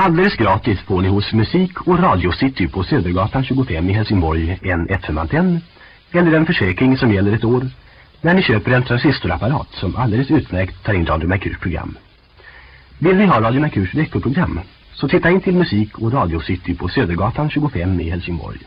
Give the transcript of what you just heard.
Alldeles gratis får ni hos Musik och Radio City på Södergatan 25 i Helsingborg en FM-antenn eller en försäkring som gäller ett år när ni köper en transistorapparat som alldeles utmärkt tar in Radio Mercurs program. Vill ni ha Radio Mercurs veckoprogram så titta in till Musik och Radio City på Södergatan 25 i Helsingborg.